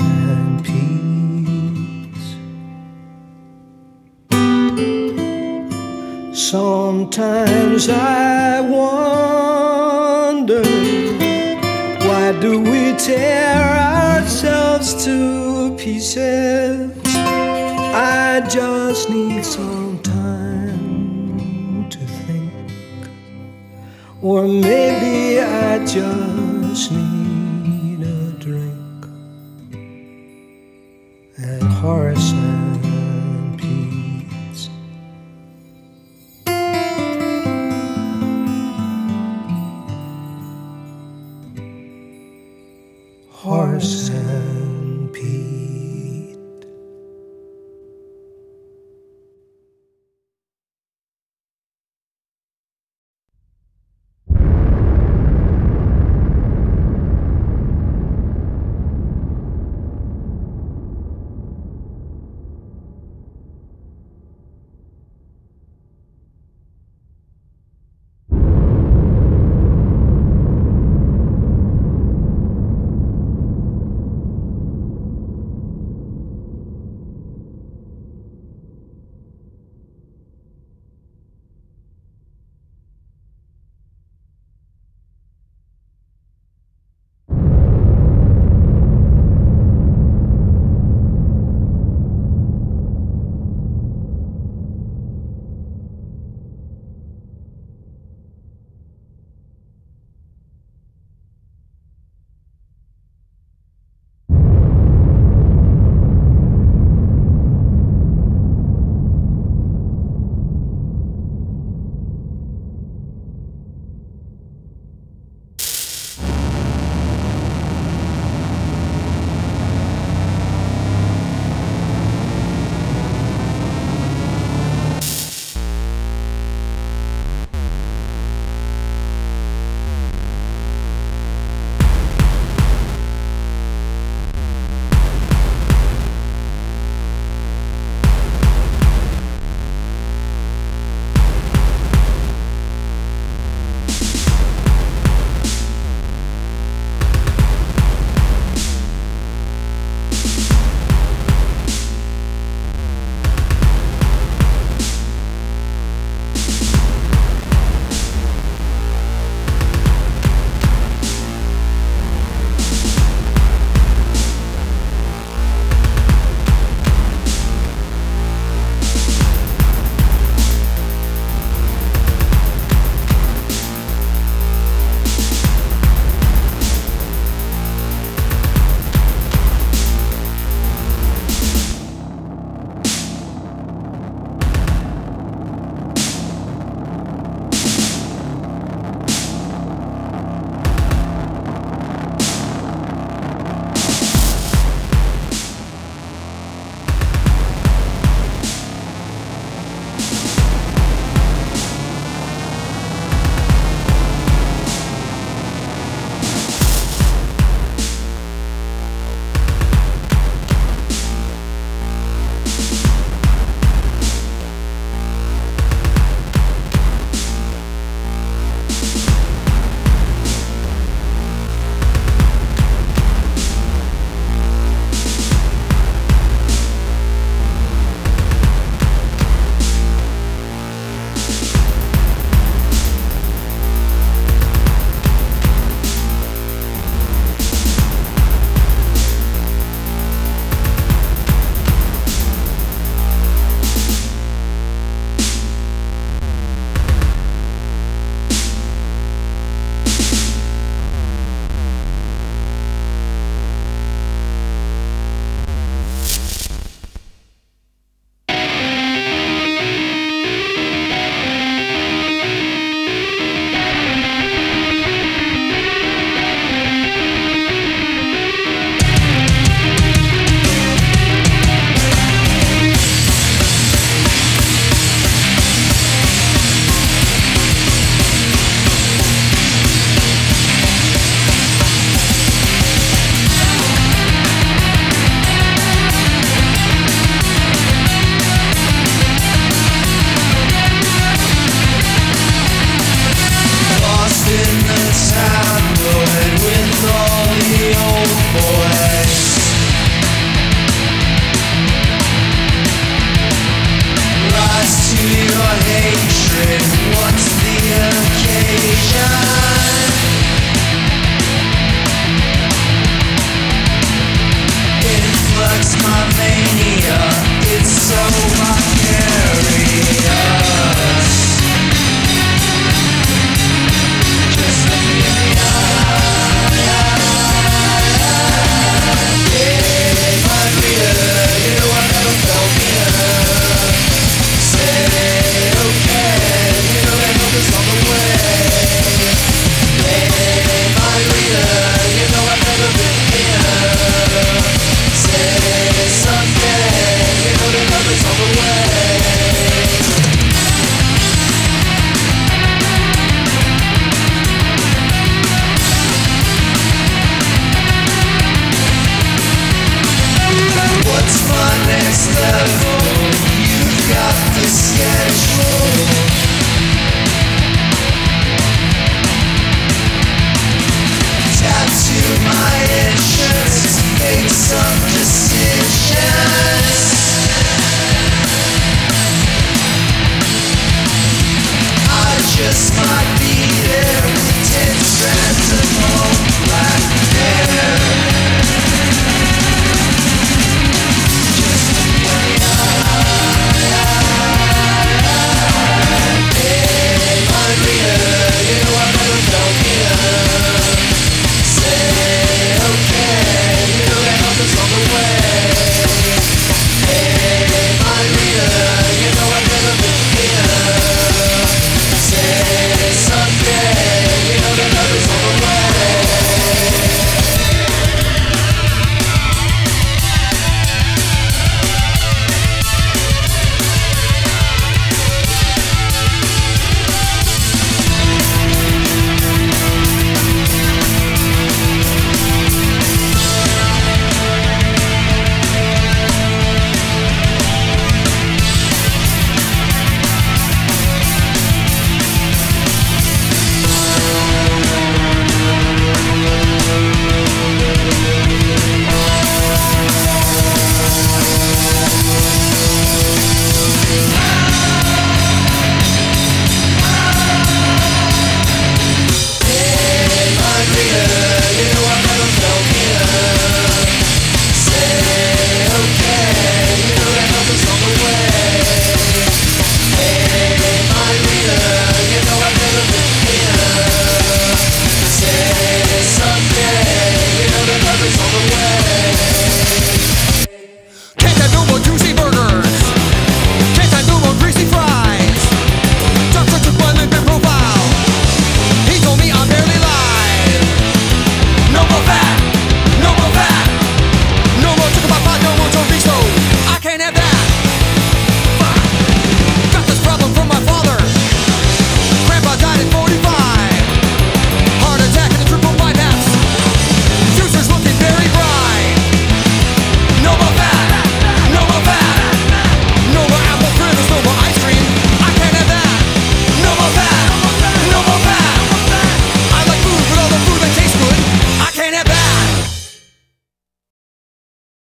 and peace. Sometimes I wonder why do we tear ourselves to pieces? I just need some time to think, or maybe I just need